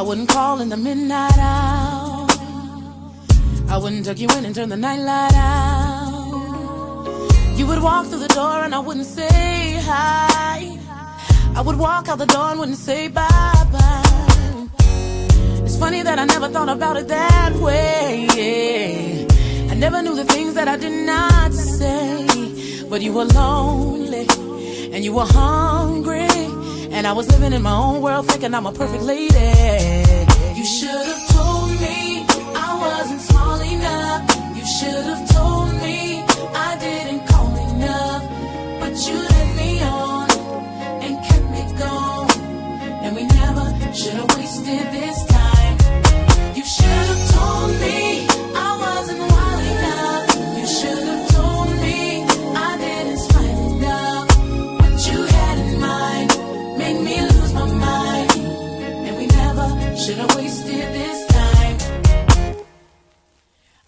I wouldn't call in the midnight hour. I wouldn't tuck you in and turn the night light out. You would walk through the door and I wouldn't say hi. I would walk out the door and wouldn't say bye bye. It's funny that I never thought about it that way. I never knew the things that I did not say. But you were lonely and you were hungry. And I was living in my own world thinking I'm a perfect lady. You should have told me I wasn't small enough. You should have told me I didn't call enough. But you let me on and kept me going. And we never should have wasted this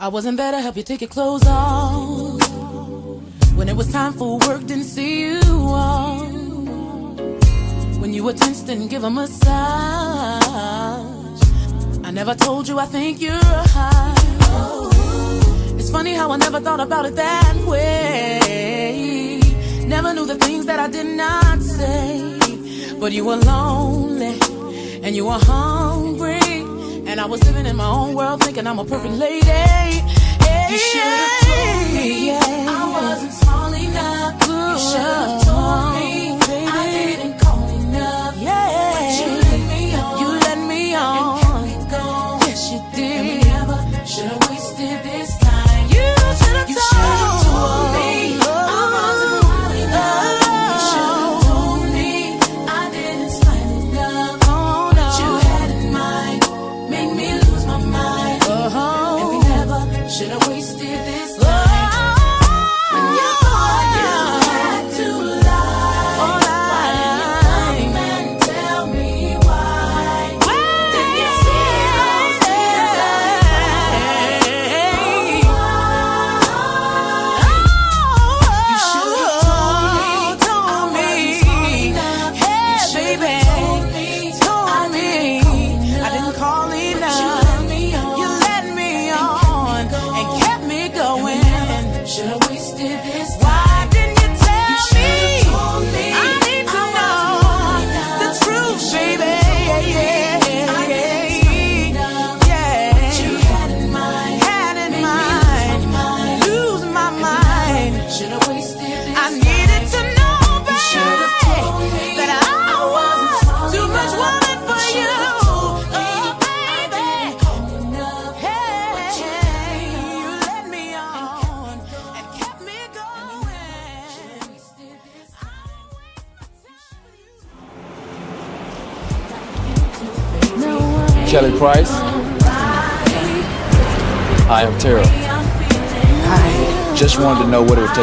I wasn't there to help you take your clothes off. When it was time for work, didn't see you off. When you were tense, didn't give a massage. I never told you I think you're high. It's funny how I never thought about it that way. Never knew the things that I did not say. But you were lonely and you were hungry. And I was living in my own world thinking I'm a perfect lady. You should have told me I wasn't small enough. You should have told me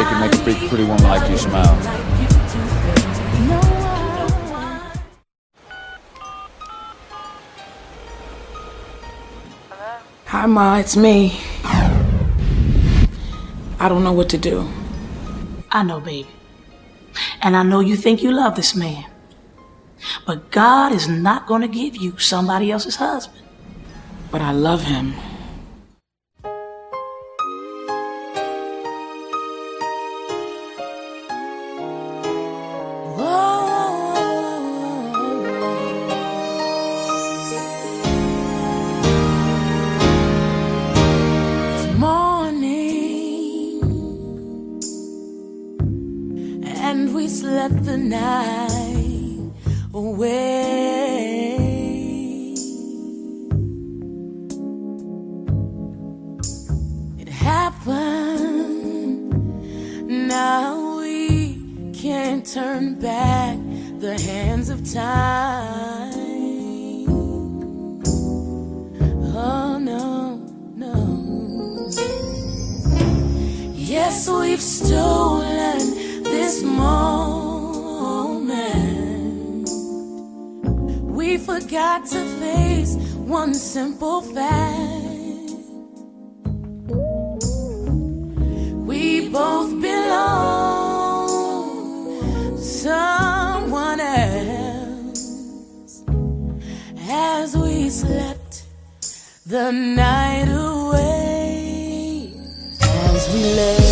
know what it would take to make a big, pretty woman like you smile. Hi, Ma, it's me. I don't know what to do. I know, baby. And I know you think you love this man. But God is not going to give you somebody else's husband. But I love him. Forgot to face one simple fact. We both belong to someone else as we slept the night away as we lay.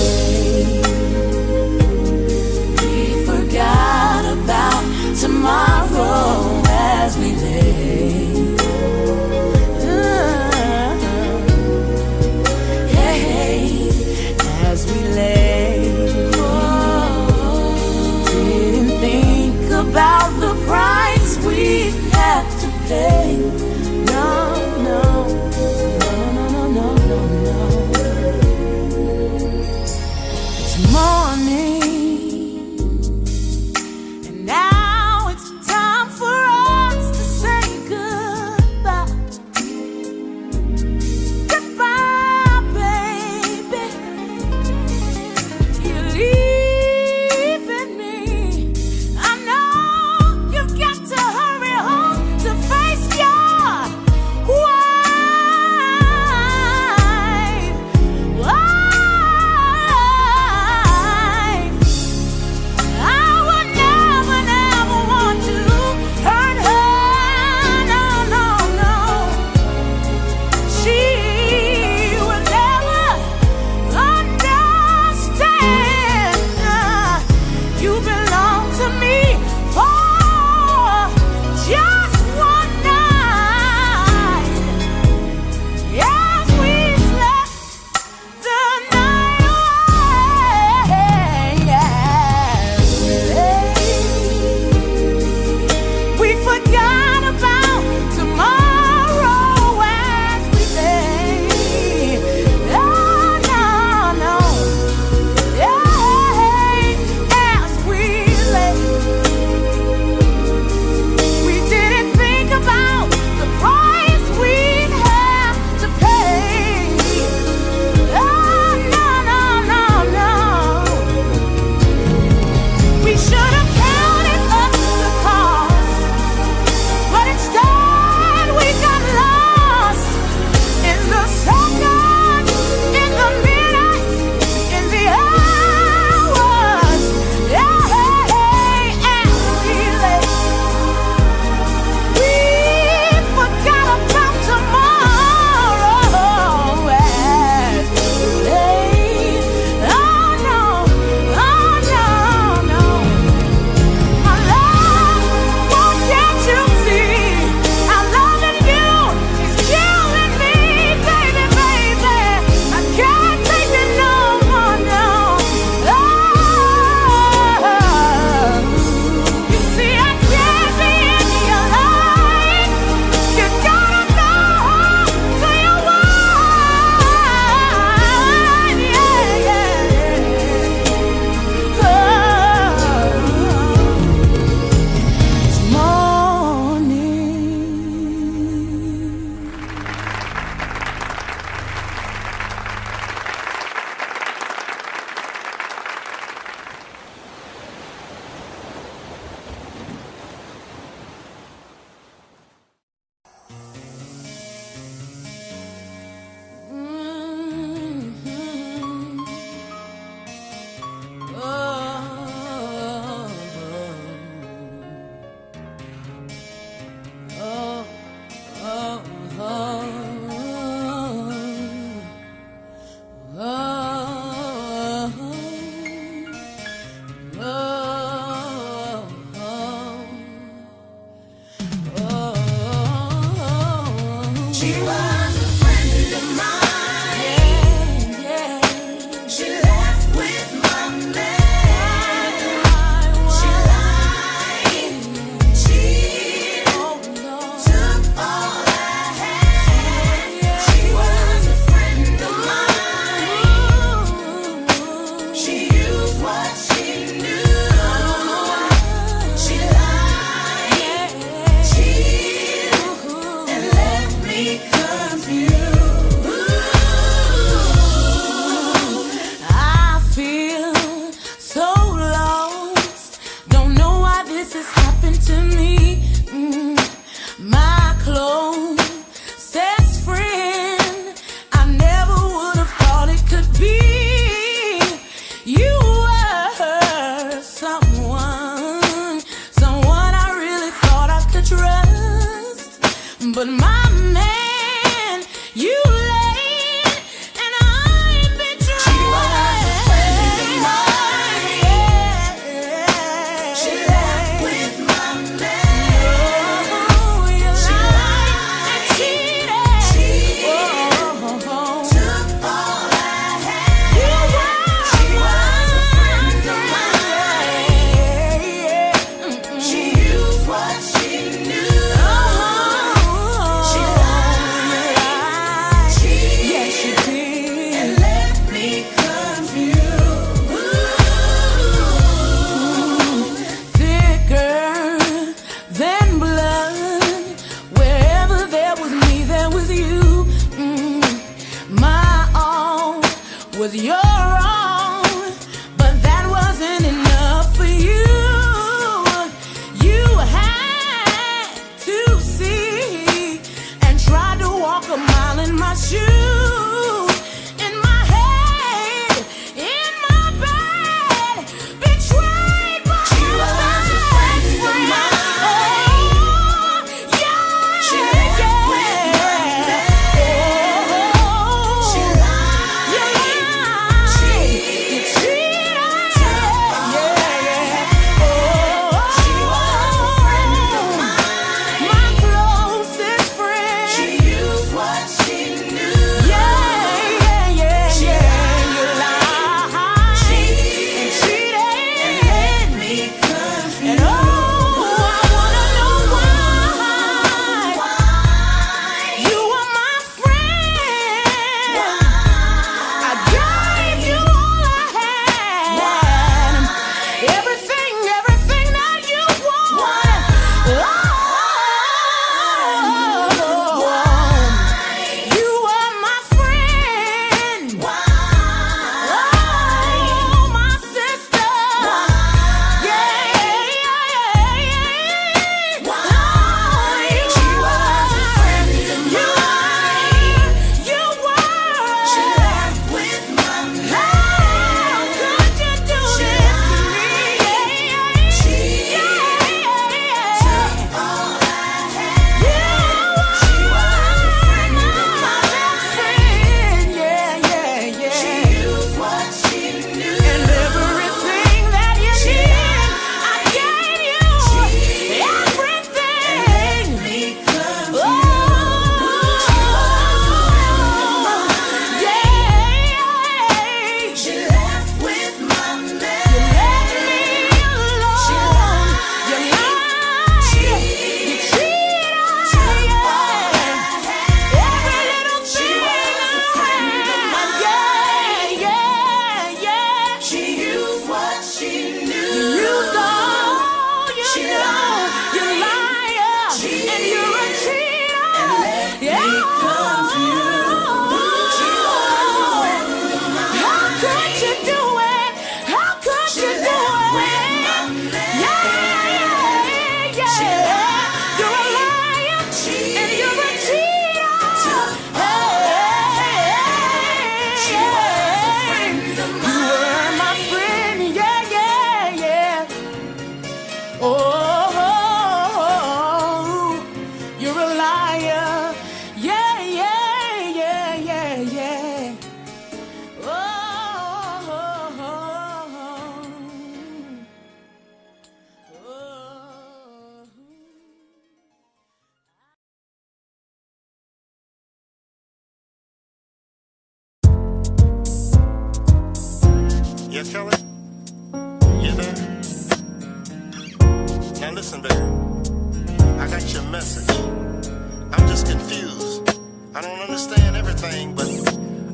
I don't understand everything, but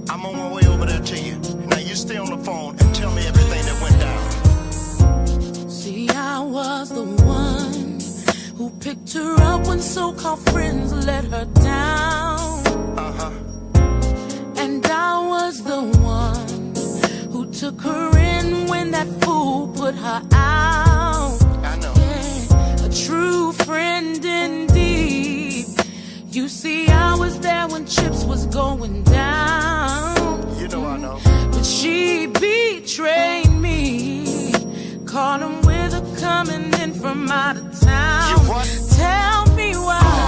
I'm on my way over there to you. Now you stay on the phone and tell me everything that went down. See, I was the one who picked her up when so-called friends let her down. Uh-huh. And I was the one who took her in when that fool put her out. I know. Yeah, a true friend you see, I was there when chips was going down. You know I know. But she betrayed me. Caught him with her coming in from out of town. You what? Tell me why.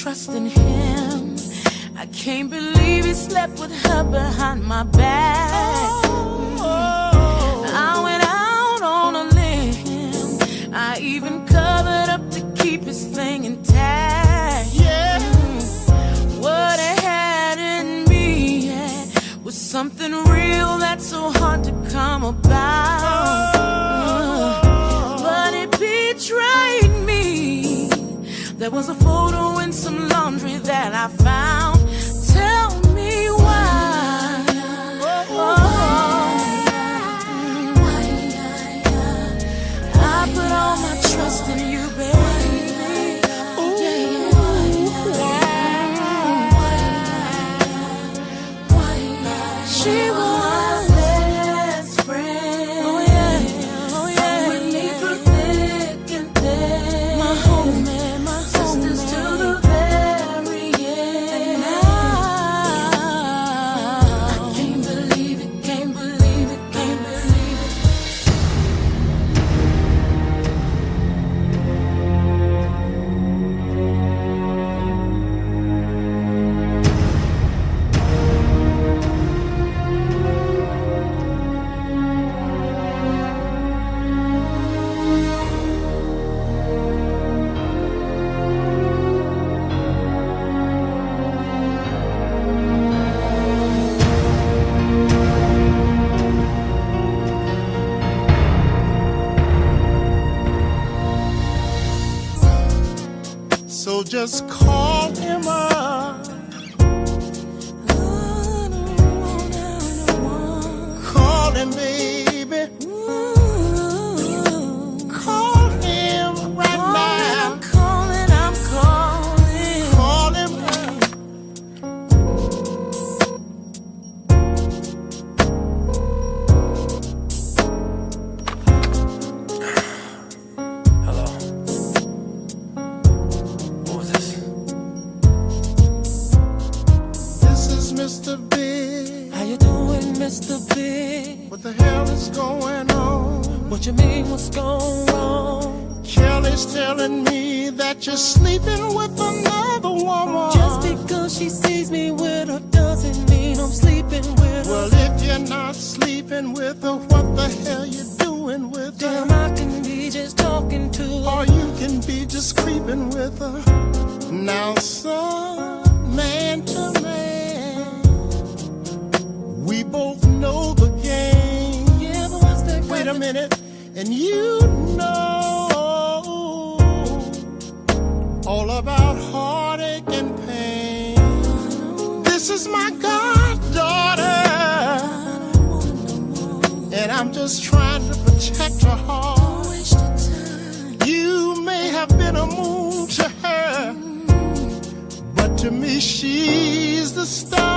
trust in him. I can't believe he slept with her behind my back. and you know all about heartache and pain. This is my goddaughter, and I'm just trying to protect her heart. You may have been a moon to her, but to me, she's the star.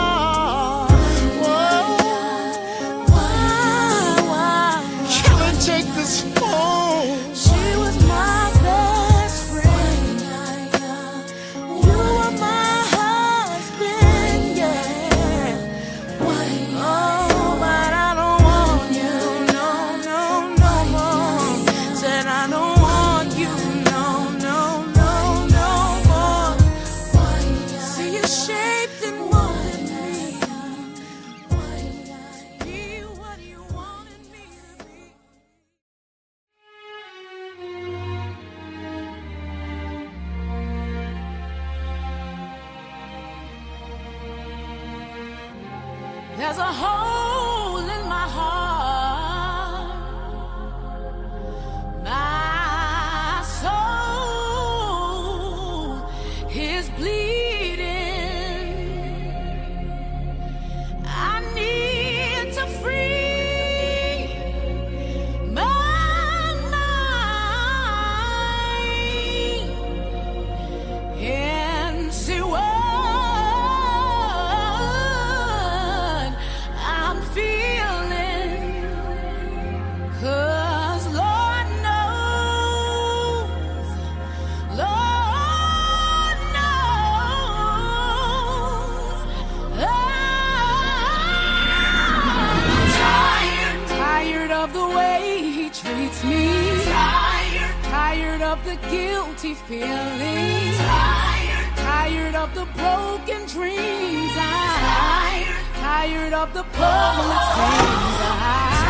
of the guilty feeling. Tired. Tired of the broken dreams. I tired. Tired of the public things.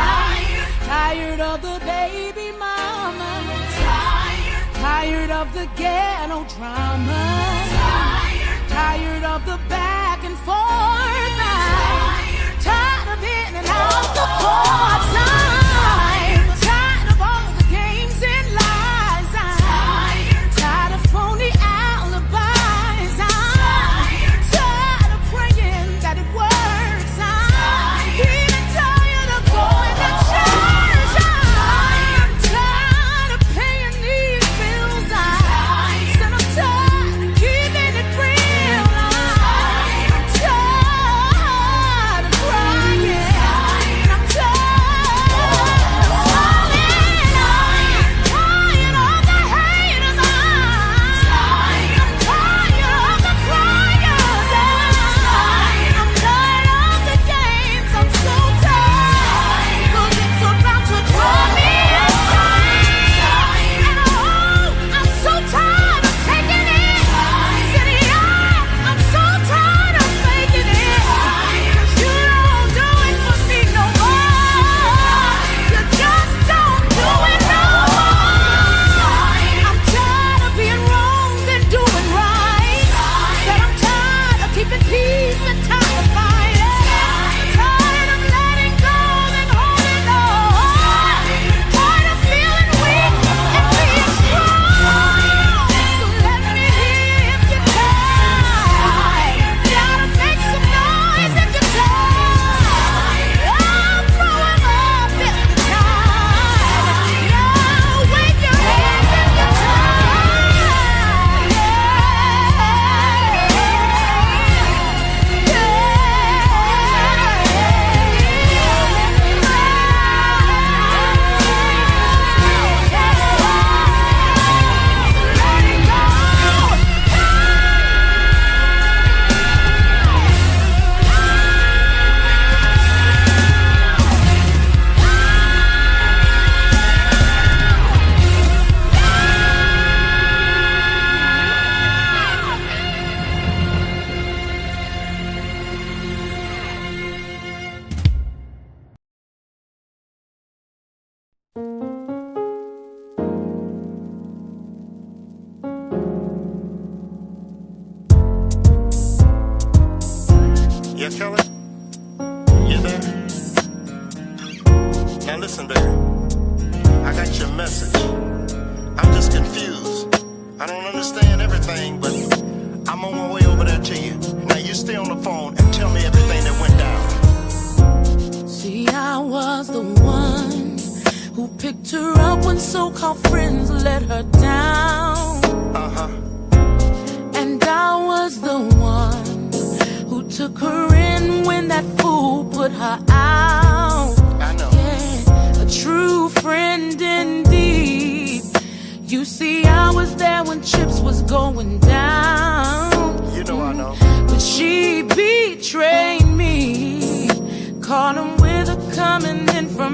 Tired. Tired of the baby mama. Tired. Tired of the ghetto drama. Tired. Tired of the back and forth. Tired. tired of in and out the courts.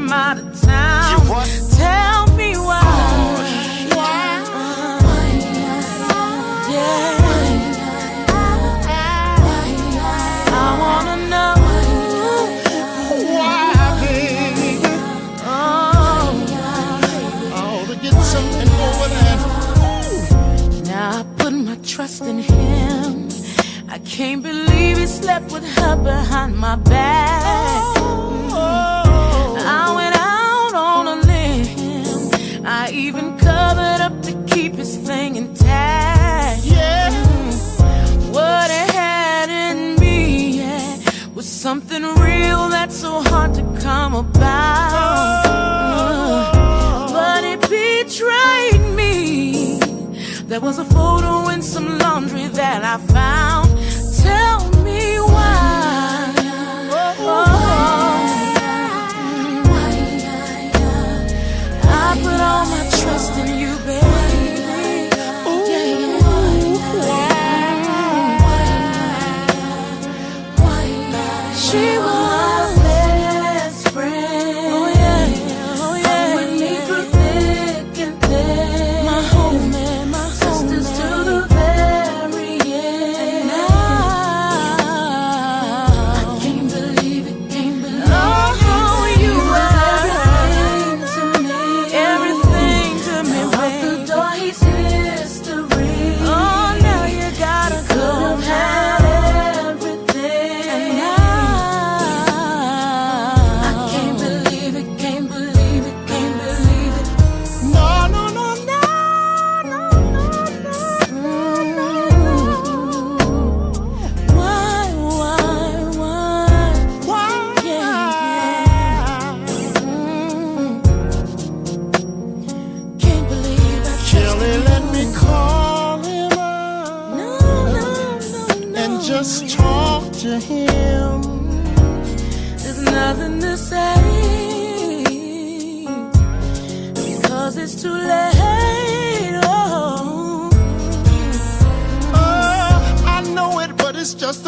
from out of town. You what? Tell me why. Oh, yeah. why, why, I wanna know. Oh. trust in him. I can't believe he slept with her behind my back. come about. But it betrayed me. There was a photo in some laundry that I found. Tell me why. Oh, I put all my trust in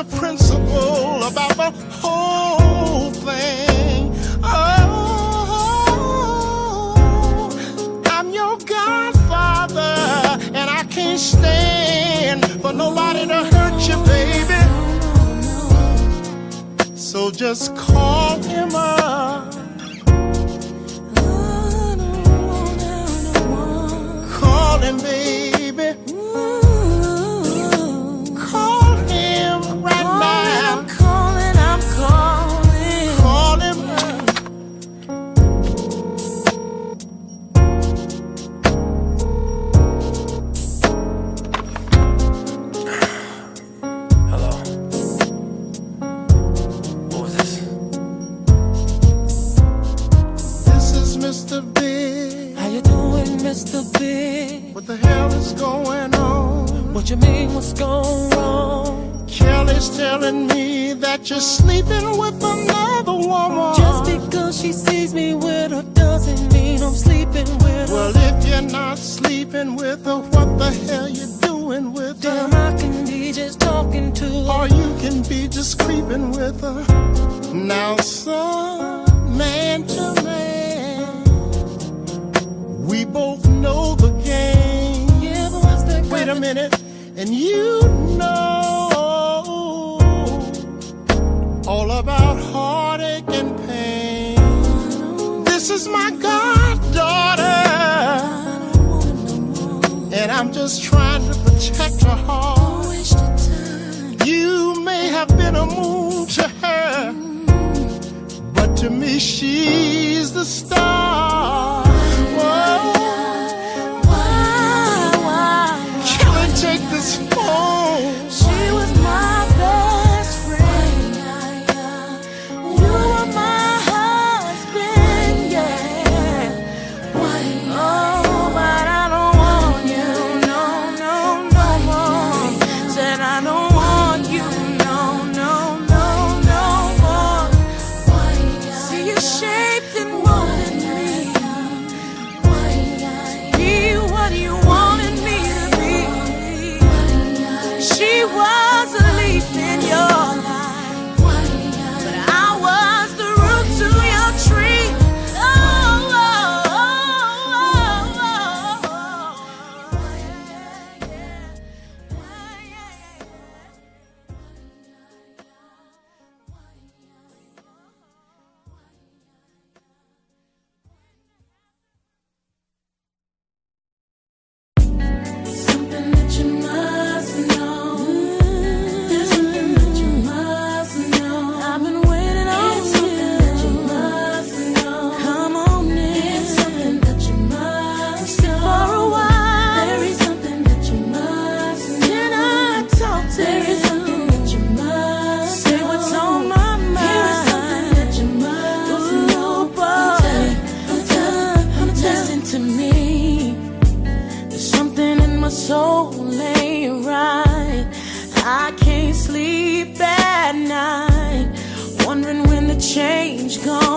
the principle about the whole thing. Oh, I'm your godfather, and I can't stand for nobody to hurt you, baby. So just doing with her, what the hell you doing with her. Damn, I can be just talking to her. Or you can be just creeping with her. Now, son, man to man, we both know the game. Yeah, but what's Wait a minute, and you know all about heartache and pain. This is my God. and I'm just trying to protect her heart. You may have been a moon to her, but to me she's the star. Change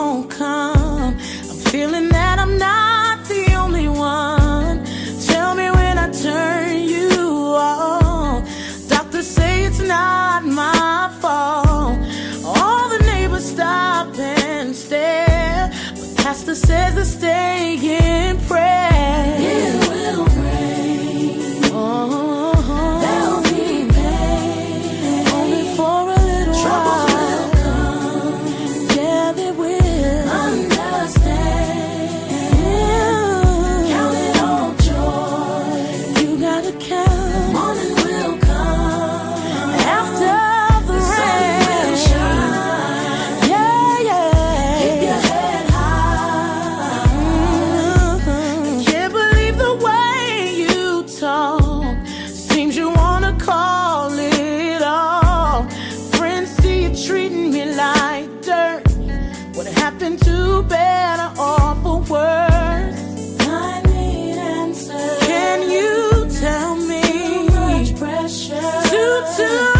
to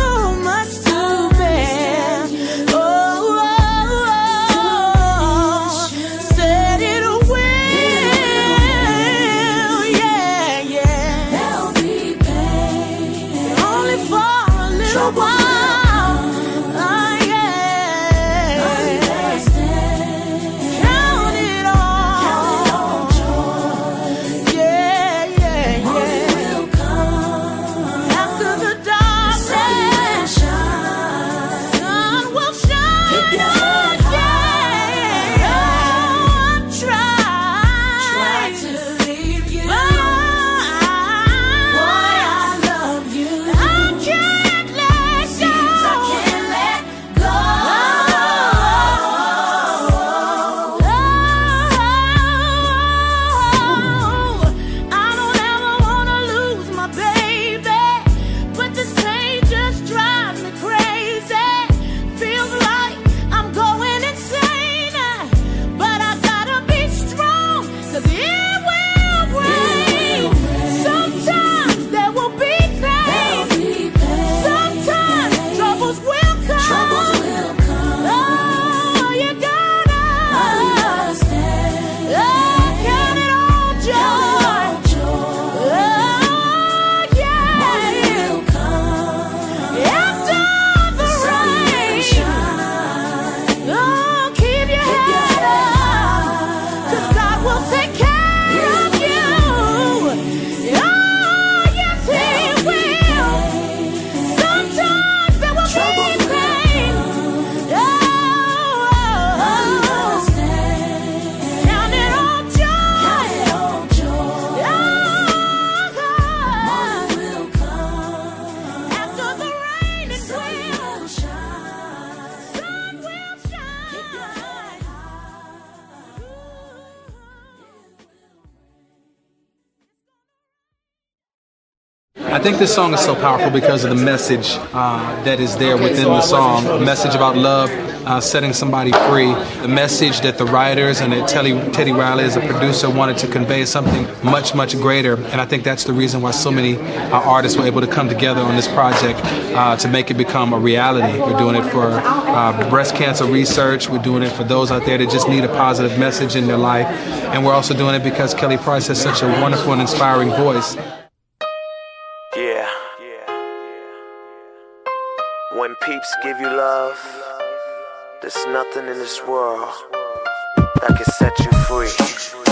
think this song is so powerful because of the message uh, that is there within the song. A message about love, uh, setting somebody free. The message that the writers and that Teddy, Teddy Riley as a producer wanted to convey is something much, much greater. And I think that's the reason why so many uh, artists were able to come together on this project uh, to make it become a reality. We're doing it for uh, breast cancer research. We're doing it for those out there that just need a positive message in their life. And we're also doing it because Kelly Price has such a wonderful and inspiring voice. Peeps give you love, there's nothing in this world that can set you free.